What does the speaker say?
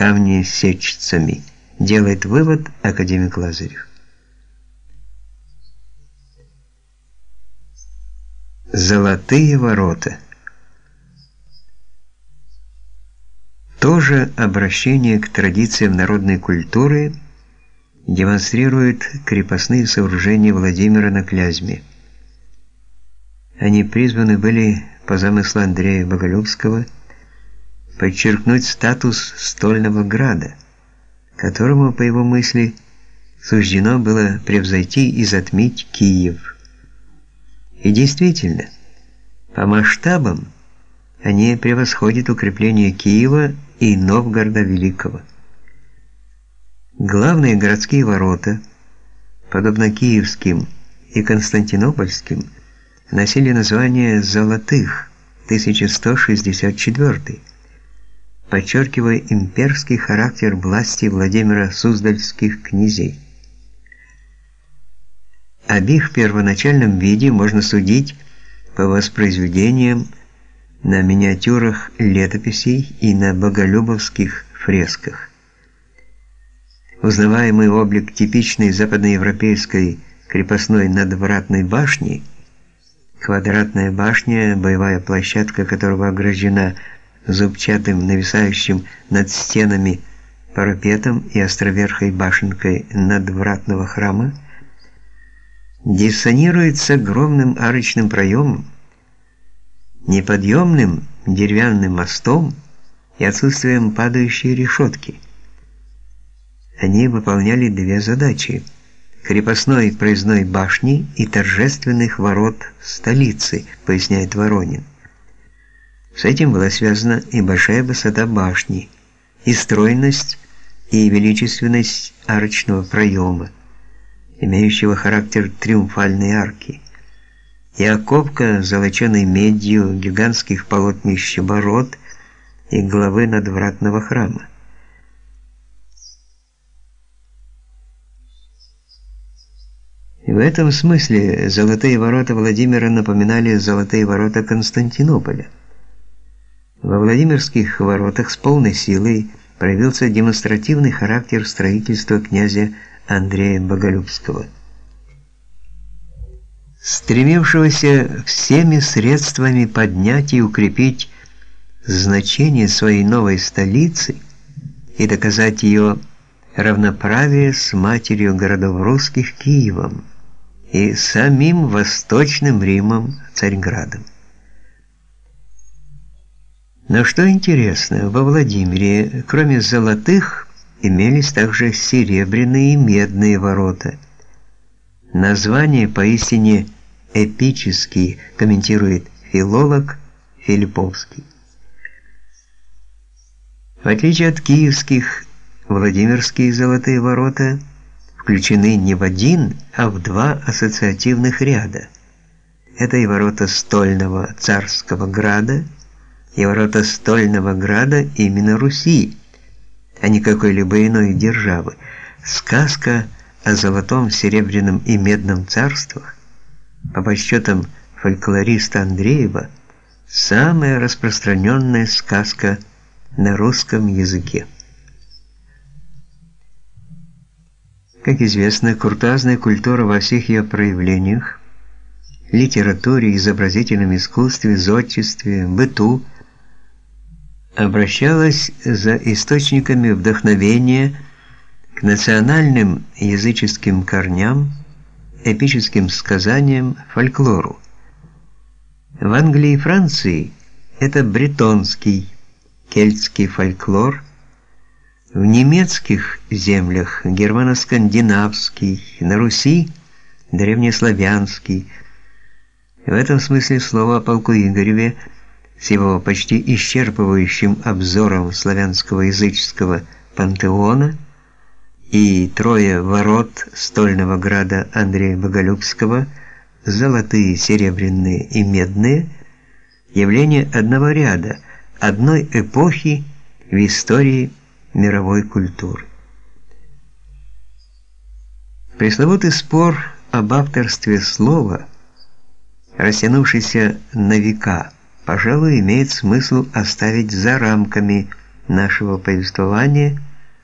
камнесечцами, делает вывод академик Лазарев. Золотые ворота. Тоже обращение к традициям народной культуры демонстрирует крепостные сооружения Владимира на Клязьме. Они призваны были по замыслу Андрея Боголюбского подчеркнуть статус стольного града, которому, по его мысли, суждено было превзойти и затмить Киев. И действительно, по масштабам они превосходят укрепление Киева и Новгорода Великого. Главные городские ворота, подобно киевским и константинопольским, носили название «Золотых» 1164 подчеркивая имперский характер власти Владимира Суздальских князей. Об их первоначальном виде можно судить по воспроизведениям на миниатюрах летописей и на боголюбовских фресках. Узнаваемый облик типичной западноевропейской крепостной надвратной башни, квадратная башня, боевая площадка которого ограждена зубчатым нависающим над стенами парапетом и островерхой башенкой надвратного храма, диссонирует с огромным арочным проемом, неподъемным деревянным мостом и отсутствием падающей решетки. Они выполняли две задачи – крепостной проездной башни и торжественных ворот столицы, поясняет Воронин. С этим была связана и большая высота башни, и стройность, и величественность арочного проема, имеющего характер триумфальной арки, и оковка золоченой медью гигантских полотнищ ворот и главы надвратного храма. В этом смысле золотые ворота Владимира напоминали золотые ворота Константинополя. Во Владимирских воротах с полной силой проявился демонстративный характер строительства князя Андрея Боголюбского, стремившегося всеми средствами поднять и укрепить значение своей новой столицы и доказать ее равноправие с матерью городов русских Киевом и самим Восточным Римом Царьградом. Но что интересно, во Владимире, кроме золотых, имелись также серебряные и медные ворота. Название поистине эпические, комментирует филолог Филипповский. В отличие от киевских, Владимирские золотые ворота включены не в один, а в два ассоциативных ряда. Это и ворота стольного царского града – и ворота стольного града именно Руси, а не какой-либо иной державы. Сказка о золотом, серебряном и медном царствах, по подсчетам фольклориста Андреева, самая распространенная сказка на русском языке. Как известно, куртуазная культура во всех ее проявлениях литературе, изобразительном искусстве, зодчестве, быту – обращалась за источниками вдохновения к национальным языческим корням, эпическим сказаниям, фольклору. В Англии и Франции это бретонский, кельтский фольклор, в немецких землях германо-скандинавский, на Руси древнеславянский. В этом смысле слово о полку Игореве – с его почти исчерпывающим обзором славянского языческого пантеона и трое ворот стольного града Андрея Боголюбского, золотые, серебряные и медные, явление одного ряда, одной эпохи в истории мировой культуры. Пресловутый спор об авторстве слова, растянувшийся на века, пожалуй, имеет смысл оставить за рамками нашего повествования